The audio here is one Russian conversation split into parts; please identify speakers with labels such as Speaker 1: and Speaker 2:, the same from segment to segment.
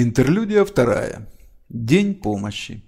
Speaker 1: Интерлюдия вторая. День помощи.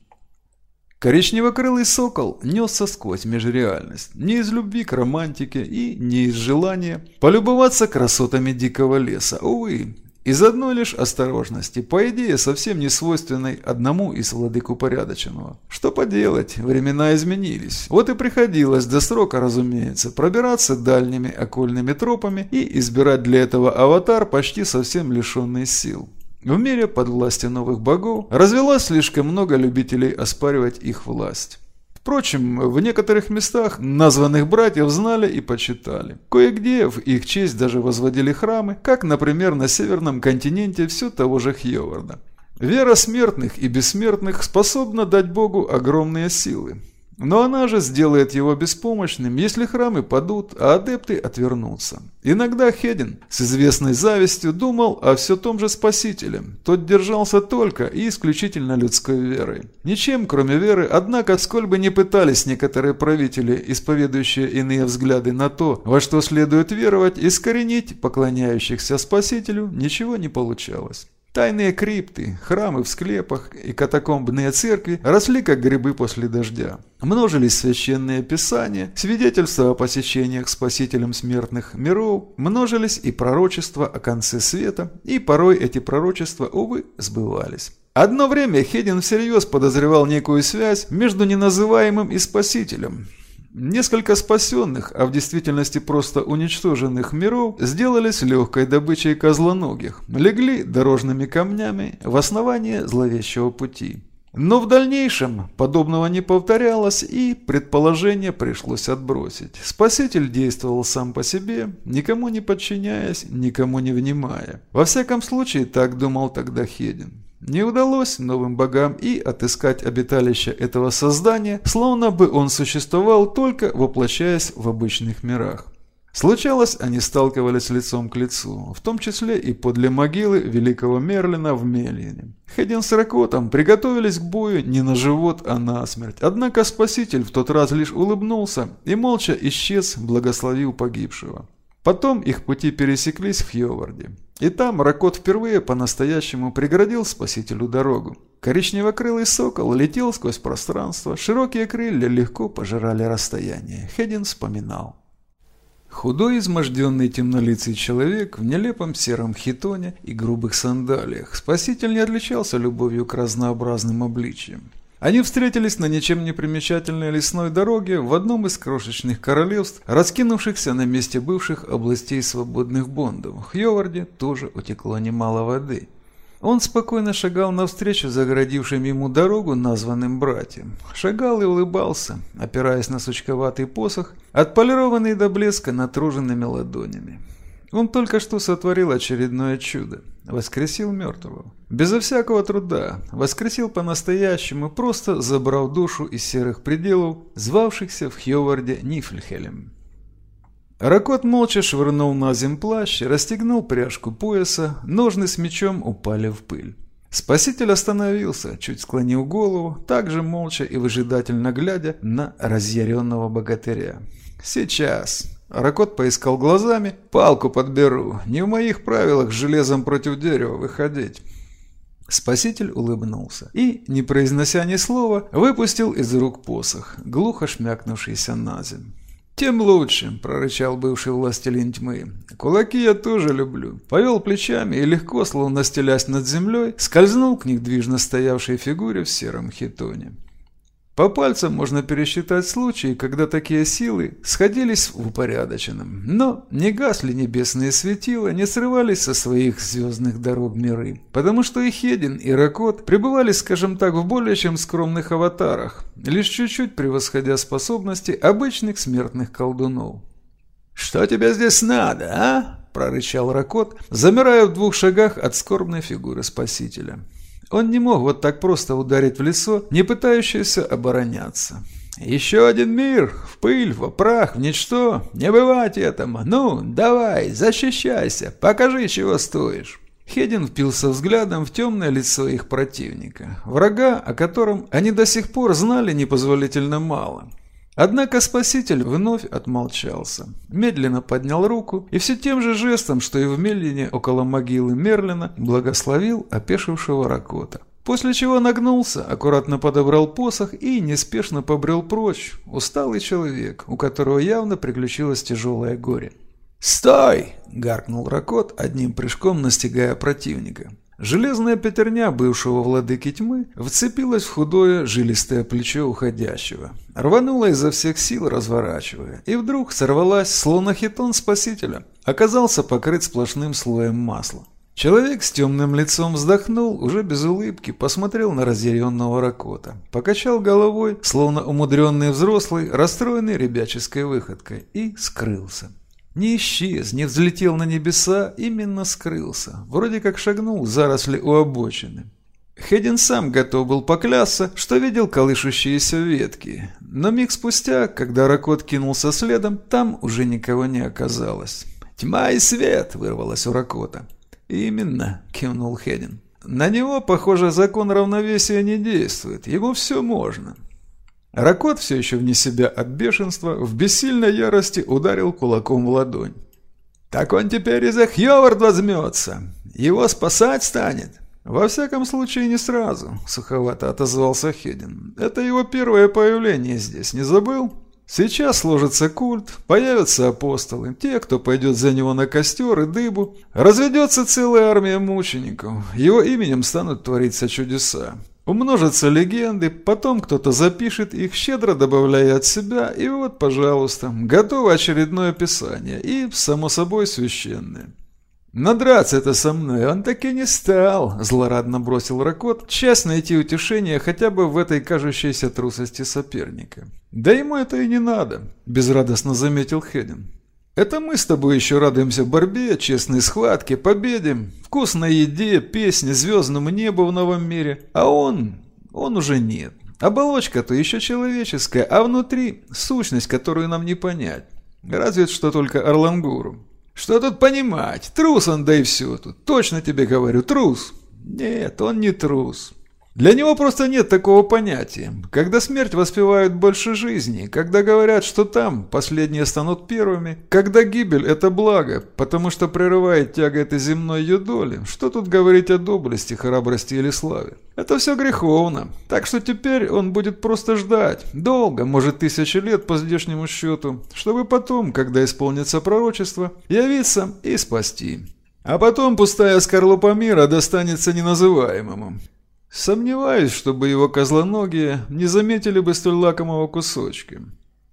Speaker 1: Коричневокрылый сокол несся сквозь межреальность, не из любви к романтике и не из желания полюбоваться красотами дикого леса, увы, из одной лишь осторожности, по идее совсем не свойственной одному из владык упорядоченного. Что поделать, времена изменились. Вот и приходилось до срока, разумеется, пробираться дальними окольными тропами и избирать для этого аватар почти совсем лишенный сил. В мире под властью новых богов развелось слишком много любителей оспаривать их власть. Впрочем, в некоторых местах названных братьев знали и почитали. Кое-где в их честь даже возводили храмы, как, например, на северном континенте все того же Хьоварда. Вера смертных и бессмертных способна дать Богу огромные силы. Но она же сделает его беспомощным, если храмы падут, а адепты отвернутся. Иногда Хедин с известной завистью думал о все том же Спасителе. Тот держался только и исключительно людской верой. Ничем, кроме веры, однако, сколь бы не пытались некоторые правители, исповедующие иные взгляды на то, во что следует веровать, искоренить поклоняющихся Спасителю, ничего не получалось. Тайные крипты, храмы в склепах и катакомбные церкви росли как грибы после дождя. Множились священные писания, свидетельства о посещениях спасителем смертных миров, множились и пророчества о конце света, и порой эти пророчества, увы, сбывались. Одно время Хедин всерьез подозревал некую связь между неназываемым и спасителем – Несколько спасенных, а в действительности просто уничтоженных миров сделались легкой добычей козлоногих, легли дорожными камнями в основание зловещего пути. Но в дальнейшем подобного не повторялось и предположение пришлось отбросить. Спаситель действовал сам по себе, никому не подчиняясь, никому не внимая. Во всяком случае, так думал тогда Хедин. Не удалось новым богам и отыскать обиталище этого создания, словно бы он существовал только воплощаясь в обычных мирах. Случалось, они сталкивались лицом к лицу, в том числе и подле могилы великого Мерлина в Мельине. Хедин с Ракотом приготовились к бою не на живот, а на смерть. Однако Спаситель в тот раз лишь улыбнулся и молча исчез, благословил погибшего. Потом их пути пересеклись в Хьоварде. И там Ракот впервые по-настоящему преградил спасителю дорогу. Коричневокрылый сокол летел сквозь пространство, широкие крылья легко пожирали расстояние. Хедин вспоминал. Худой, изможденный темнолицый человек в нелепом сером хитоне и грубых сандалиях. Спаситель не отличался любовью к разнообразным обличиям. Они встретились на ничем не примечательной лесной дороге в одном из крошечных королевств, раскинувшихся на месте бывших областей свободных бондов. Хьоварде тоже утекло немало воды. Он спокойно шагал навстречу загородившим ему дорогу названным братьям. Шагал и улыбался, опираясь на сучковатый посох, отполированный до блеска натруженными ладонями. Он только что сотворил очередное чудо. Воскресил мертвого. Безо всякого труда. Воскресил по-настоящему, просто забрав душу из серых пределов, звавшихся в Хьоварде Нифльхелем. Ракот молча швырнул на земь плащ, расстегнул пряжку пояса, ножны с мечом упали в пыль. Спаситель остановился, чуть склонил голову, также молча и выжидательно глядя на разъяренного богатыря. «Сейчас», Ракот поискал глазами. «Палку подберу. Не в моих правилах железом против дерева выходить». Спаситель улыбнулся и, не произнося ни слова, выпустил из рук посох, глухо шмякнувшийся на землю. «Тем лучше», – прорычал бывший властелин тьмы. «Кулаки я тоже люблю». Повел плечами и легко, словно стелясь над землей, скользнул к недвижно стоявшей фигуре в сером хитоне. По пальцам можно пересчитать случаи, когда такие силы сходились в упорядоченном, но не гасли небесные светила, не срывались со своих звездных дорог миры, потому что и Хедин, и Ракот пребывали, скажем так, в более чем скромных аватарах, лишь чуть-чуть превосходя способности обычных смертных колдунов. «Что тебе здесь надо, а?» – прорычал Ракот, замирая в двух шагах от скорбной фигуры Спасителя. Он не мог вот так просто ударить в лицо, не пытающееся обороняться. «Еще один мир! В пыль, в прах, в ничто! Не бывать этому! Ну, давай, защищайся! Покажи, чего стоишь!» Хедин впился взглядом в темное лицо их противника, врага, о котором они до сих пор знали непозволительно мало. Однако спаситель вновь отмолчался, медленно поднял руку и все тем же жестом, что и в Меллине около могилы Мерлина, благословил опешившего Ракота. После чего нагнулся, аккуратно подобрал посох и неспешно побрел прочь, усталый человек, у которого явно приключилось тяжелое горе. «Стой!» – гаркнул Ракот, одним прыжком настигая противника. Железная пятерня бывшего владыки тьмы вцепилась в худое жилистое плечо уходящего, рванула изо всех сил, разворачивая, и вдруг сорвалась, словно хитон спасителя, оказался покрыт сплошным слоем масла. Человек с темным лицом вздохнул, уже без улыбки, посмотрел на разъяренного Ракота, покачал головой, словно умудренный взрослый, расстроенный ребяческой выходкой, и скрылся. Не исчез, не взлетел на небеса, именно скрылся. Вроде как шагнул заросли у обочины. Хедин сам готов был поклясться, что видел колышущиеся ветки. Но миг спустя, когда Ракот кинулся следом, там уже никого не оказалось. «Тьма и свет!» – вырвалось у Ракота. «Именно», – кивнул Хедин. «На него, похоже, закон равновесия не действует. Ему все можно. Ракот, все еще вне себя от бешенства, в бессильной ярости ударил кулаком в ладонь. «Так он теперь и за Хьовард возьмется! Его спасать станет!» «Во всяком случае, не сразу», — суховато отозвался Хедин. «Это его первое появление здесь, не забыл?» Сейчас сложится культ, появятся апостолы, те, кто пойдет за него на костер и дыбу. Разведется целая армия мучеников, его именем станут твориться чудеса. Умножатся легенды, потом кто-то запишет их, щедро добавляя от себя, и вот, пожалуйста, готово очередное писание, и, само собой, священное. «Надраться это со мной он так и не стал», – злорадно бросил Ракот, часть найти утешение хотя бы в этой кажущейся трусости соперника. «Да ему это и не надо», – безрадостно заметил Хедин. Это мы с тобой еще радуемся борьбе, честной схватке, победе, вкусной еде, песне, звездному небу в новом мире. А он... он уже нет. Оболочка-то еще человеческая, а внутри сущность, которую нам не понять. Разве что только Орлангуру. Что тут понимать? Трус он, да и все тут. Точно тебе говорю, трус. Нет, он не трус. Для него просто нет такого понятия. Когда смерть воспевают больше жизни, когда говорят, что там последние станут первыми, когда гибель – это благо, потому что прерывает тяга этой земной ее доли, что тут говорить о доблести, храбрости или славе? Это все греховно. Так что теперь он будет просто ждать. Долго, может тысячи лет по здешнему счету, чтобы потом, когда исполнится пророчество, явиться и спасти. А потом пустая скорлупа мира достанется неназываемому. Сомневаюсь, чтобы его козлоногие не заметили бы столь лакомого кусочка.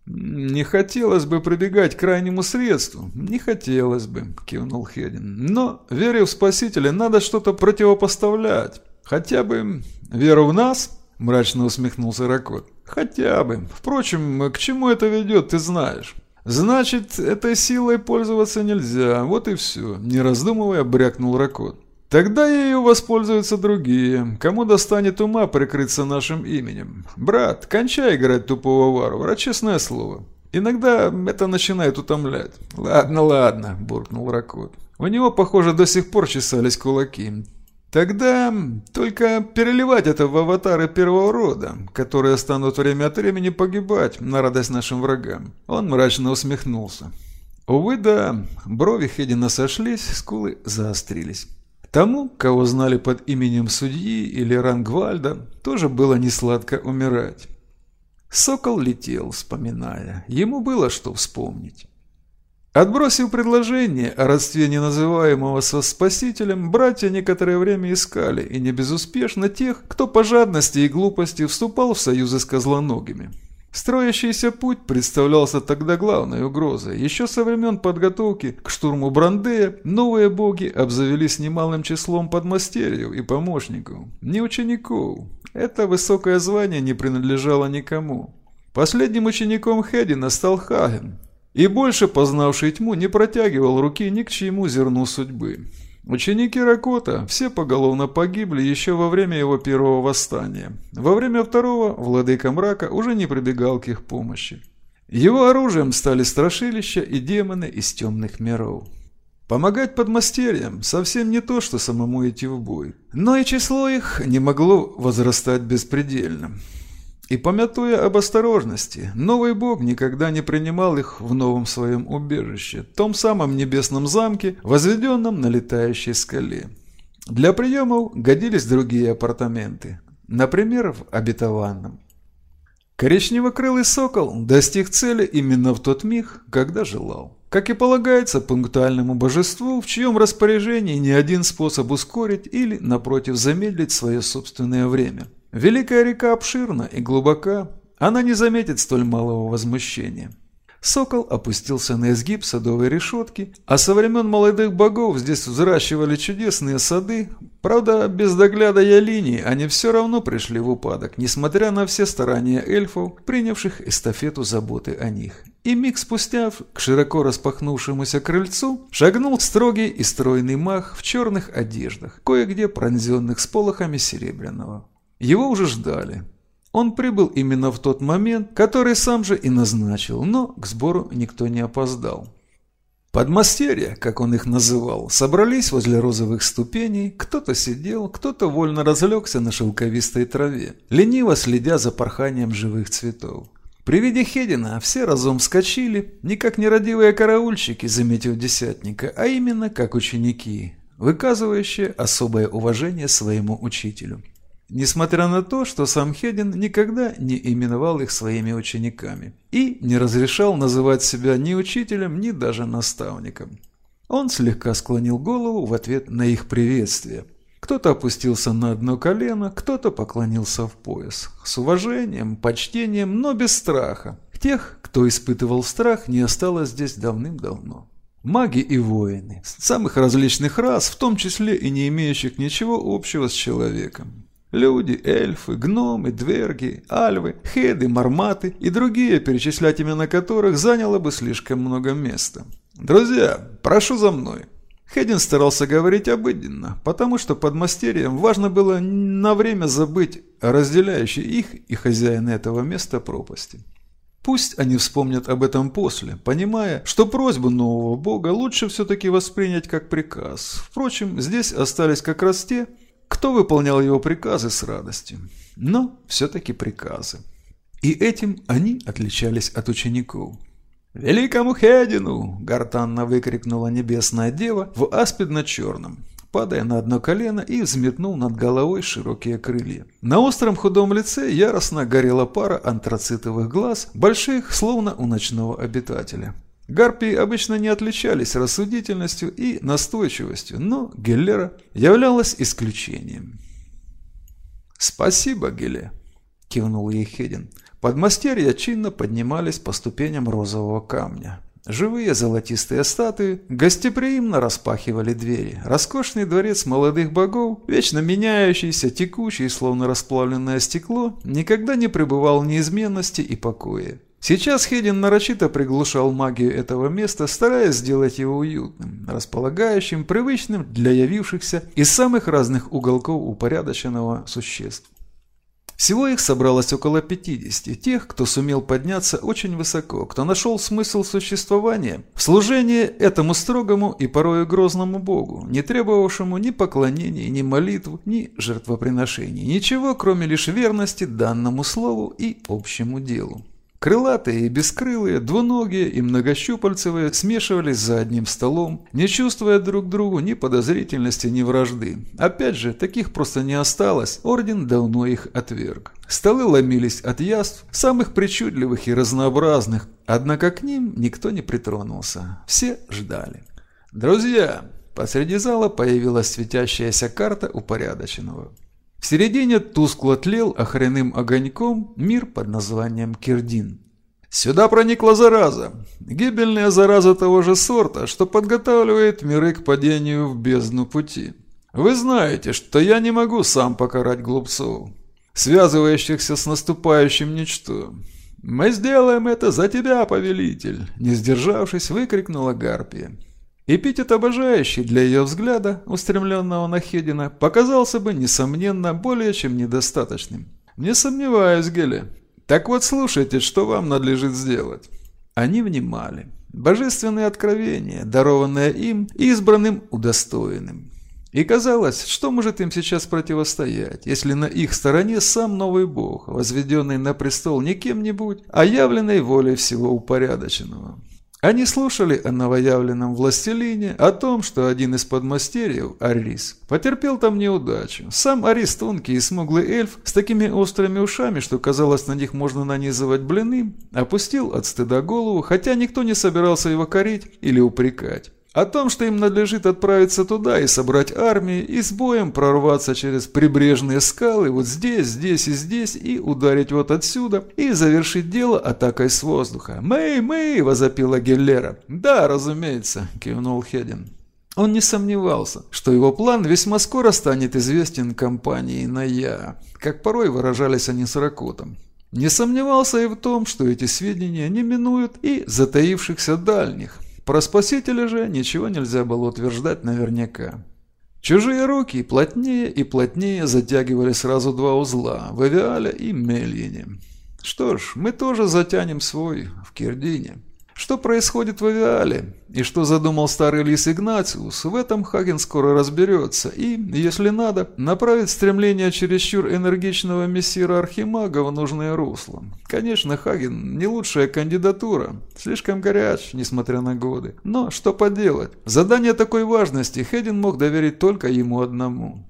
Speaker 1: «Не хотелось бы прибегать к крайнему средству, не хотелось бы», — кивнул Хедин. «Но, вере в Спасителя, надо что-то противопоставлять. Хотя бы веру в нас?» — мрачно усмехнулся Ракот. «Хотя бы. Впрочем, к чему это ведет, ты знаешь». «Значит, этой силой пользоваться нельзя, вот и все», — не раздумывая, брякнул Ракот. Тогда ею воспользуются другие, кому достанет ума прикрыться нашим именем. Брат, кончай играть тупого варвара, честное слово. Иногда это начинает утомлять. Ладно, ладно, буркнул Ракот. У него, похоже, до сих пор чесались кулаки. Тогда только переливать это в аватары первого рода, которые станут время от времени погибать на радость нашим врагам. Он мрачно усмехнулся. Увы, да, брови Хедина сошлись, скулы заострились. Тому, кого знали под именем судьи или Рангвальда, тоже было несладко умирать. Сокол летел, вспоминая. Ему было что вспомнить. Отбросив предложение о родстве неназываемого со спасителем, братья некоторое время искали, и не безуспешно, тех, кто по жадности и глупости вступал в союзы с козлоногими. Строящийся путь представлялся тогда главной угрозой. Еще со времен подготовки к штурму Брандея новые боги обзавелись немалым числом подмастерьев и помощников, не учеников. Это высокое звание не принадлежало никому. Последним учеником Хедина стал Хаген, и больше познавший тьму не протягивал руки ни к чему зерну судьбы. Ученики Ракота все поголовно погибли еще во время его первого восстания. Во время второго владыка мрака уже не прибегал к их помощи. Его оружием стали страшилища и демоны из темных миров. Помогать подмастерьям совсем не то, что самому идти в бой. Но и число их не могло возрастать беспредельно. И помятуя об осторожности, новый бог никогда не принимал их в новом своем убежище, том самом небесном замке, возведенном на летающей скале. Для приемов годились другие апартаменты, например, в обетованном. Коричневокрылый сокол достиг цели именно в тот миг, когда желал. Как и полагается пунктуальному божеству, в чьем распоряжении ни один способ ускорить или, напротив, замедлить свое собственное время. Великая река обширна и глубока, она не заметит столь малого возмущения. Сокол опустился на изгиб садовой решетки, а со времен молодых богов здесь взращивали чудесные сады. Правда, без догляда Ялини они все равно пришли в упадок, несмотря на все старания эльфов, принявших эстафету заботы о них. И миг спустя к широко распахнувшемуся крыльцу шагнул строгий и стройный мах в черных одеждах, кое-где пронзенных сполохами серебряного. Его уже ждали. Он прибыл именно в тот момент, который сам же и назначил, но к сбору никто не опоздал. Подмастерья, как он их называл, собрались возле розовых ступеней, кто-то сидел, кто-то вольно разлегся на шелковистой траве, лениво следя за порханием живых цветов. При виде Хедина все разом вскочили, не как нерадивые караульщики, заметив десятника, а именно как ученики, выказывающие особое уважение своему учителю. Несмотря на то, что сам Хедин никогда не именовал их своими учениками и не разрешал называть себя ни учителем, ни даже наставником. Он слегка склонил голову в ответ на их приветствие. Кто-то опустился на одно колено, кто-то поклонился в пояс. С уважением, почтением, но без страха. Тех, кто испытывал страх, не осталось здесь давным-давно. Маги и воины, самых различных рас, в том числе и не имеющих ничего общего с человеком. Люди, эльфы, гномы, дверги, альвы, хеды, марматы и другие, перечислять имена которых заняло бы слишком много места. «Друзья, прошу за мной!» Хедин старался говорить обыденно, потому что под мастерием важно было на время забыть о разделяющей их и хозяина этого места пропасти. Пусть они вспомнят об этом после, понимая, что просьбу нового бога лучше все-таки воспринять как приказ. Впрочем, здесь остались как раз те, кто выполнял его приказы с радостью, но все-таки приказы. И этим они отличались от учеников. «Великому Хедину!» – гортанно выкрикнула небесная дева в аспидно-черном, падая на одно колено и взметнул над головой широкие крылья. На остром худом лице яростно горела пара антрацитовых глаз, больших, словно у ночного обитателя. Гарпии обычно не отличались рассудительностью и настойчивостью, но Геллера являлась исключением. «Спасибо, Геле», – кивнул ей Хедин. Подмастерья чинно поднимались по ступеням розового камня. Живые золотистые статуи гостеприимно распахивали двери. Роскошный дворец молодых богов, вечно меняющийся, текучий, словно расплавленное стекло, никогда не пребывал в неизменности и покое. Сейчас Хедин нарочито приглушал магию этого места, стараясь сделать его уютным, располагающим, привычным для явившихся из самых разных уголков упорядоченного существ. Всего их собралось около 50, тех, кто сумел подняться очень высоко, кто нашел смысл существования в служении этому строгому и порою грозному богу, не требовавшему ни поклонений, ни молитв, ни жертвоприношений, ничего, кроме лишь верности данному слову и общему делу. Крылатые и бескрылые, двуногие и многощупальцевые смешивались за одним столом, не чувствуя друг другу ни подозрительности, ни вражды. Опять же, таких просто не осталось, орден давно их отверг. Столы ломились от яств, самых причудливых и разнообразных, однако к ним никто не притронулся. Все ждали. «Друзья!» Посреди зала появилась светящаяся карта упорядоченного. В середине тускло тлел охренным огоньком мир под названием Кирдин. Сюда проникла зараза. Гибельная зараза того же сорта, что подготавливает миры к падению в бездну пути. Вы знаете, что я не могу сам покарать глупцов, связывающихся с наступающим ничто. Мы сделаем это за тебя, повелитель, не сдержавшись, выкрикнула Гарпия. Эпитет обожающий для ее взгляда, устремленного на Хедина, показался бы, несомненно, более чем недостаточным. «Не сомневаюсь, Геле. Так вот слушайте, что вам надлежит сделать». Они внимали. Божественное откровение, дарованное им, избранным, удостоенным. И казалось, что может им сейчас противостоять, если на их стороне сам новый бог, возведенный на престол не кем-нибудь, а явленной волей всего упорядоченного. Они слушали о новоявленном властелине, о том, что один из подмастерьев, Арис, потерпел там неудачу. Сам Арис тонкий и смуглый эльф с такими острыми ушами, что казалось на них можно нанизывать блины, опустил от стыда голову, хотя никто не собирался его корить или упрекать. О том, что им надлежит отправиться туда и собрать армии, и с боем прорваться через прибрежные скалы вот здесь, здесь и здесь, и ударить вот отсюда, и завершить дело атакой с воздуха. «Мэй, Мэй!» – возопила Геллера. «Да, разумеется», – кивнул Хедин. Он не сомневался, что его план весьма скоро станет известен компании «Ная», как порой выражались они с Ракотом. Не сомневался и в том, что эти сведения не минуют и затаившихся дальних, про спасителя же ничего нельзя было утверждать наверняка. Чужие руки плотнее и плотнее затягивали сразу два узла – в Авиале и Мельине. Что ж, мы тоже затянем свой в Кирдине. Что происходит в Авиале и что задумал старый лис Игнациус, в этом Хаген скоро разберется и, если надо, направит стремление чересчур энергичного мессира Архимага в нужное русло. Конечно, Хаген не лучшая кандидатура, слишком горяч, несмотря на годы. Но что поделать, задание такой важности Хедин мог доверить только ему одному.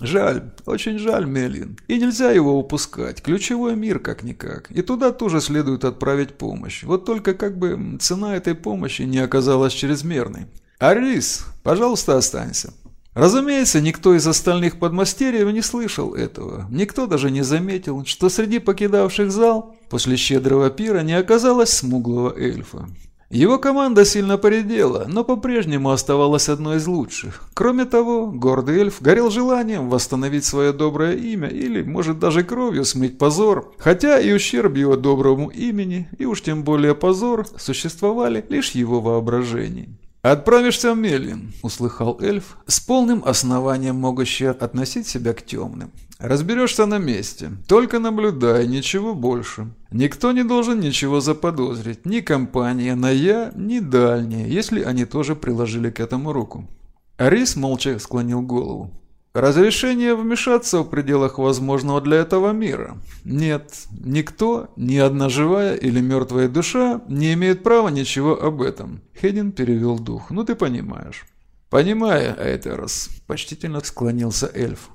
Speaker 1: Жаль, очень жаль Мелин. И нельзя его упускать. Ключевой мир как-никак. И туда тоже следует отправить помощь. Вот только как бы цена этой помощи не оказалась чрезмерной. Арис, пожалуйста, останься. Разумеется, никто из остальных подмастерьев не слышал этого. Никто даже не заметил, что среди покидавших зал после щедрого пира не оказалось смуглого эльфа. Его команда сильно поредела, но по-прежнему оставалась одной из лучших. Кроме того, гордый эльф горел желанием восстановить свое доброе имя или, может, даже кровью смыть позор. Хотя и ущерб его доброму имени, и уж тем более позор, существовали лишь его воображении. «Отправишься в Мелин», — услыхал эльф, с полным основанием могущий относить себя к темным. Разберешься на месте. Только наблюдай, ничего больше. Никто не должен ничего заподозрить. Ни компания на «я», ни дальние, если они тоже приложили к этому руку. Арис молча склонил голову. Разрешение вмешаться в пределах возможного для этого мира? Нет, никто, ни одна живая или мертвая душа не имеет права ничего об этом. Хедин перевел дух. Ну ты понимаешь. Понимаю, Айтерос, почтительно склонился эльф.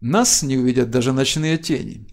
Speaker 1: Нас не увидят даже ночные тени.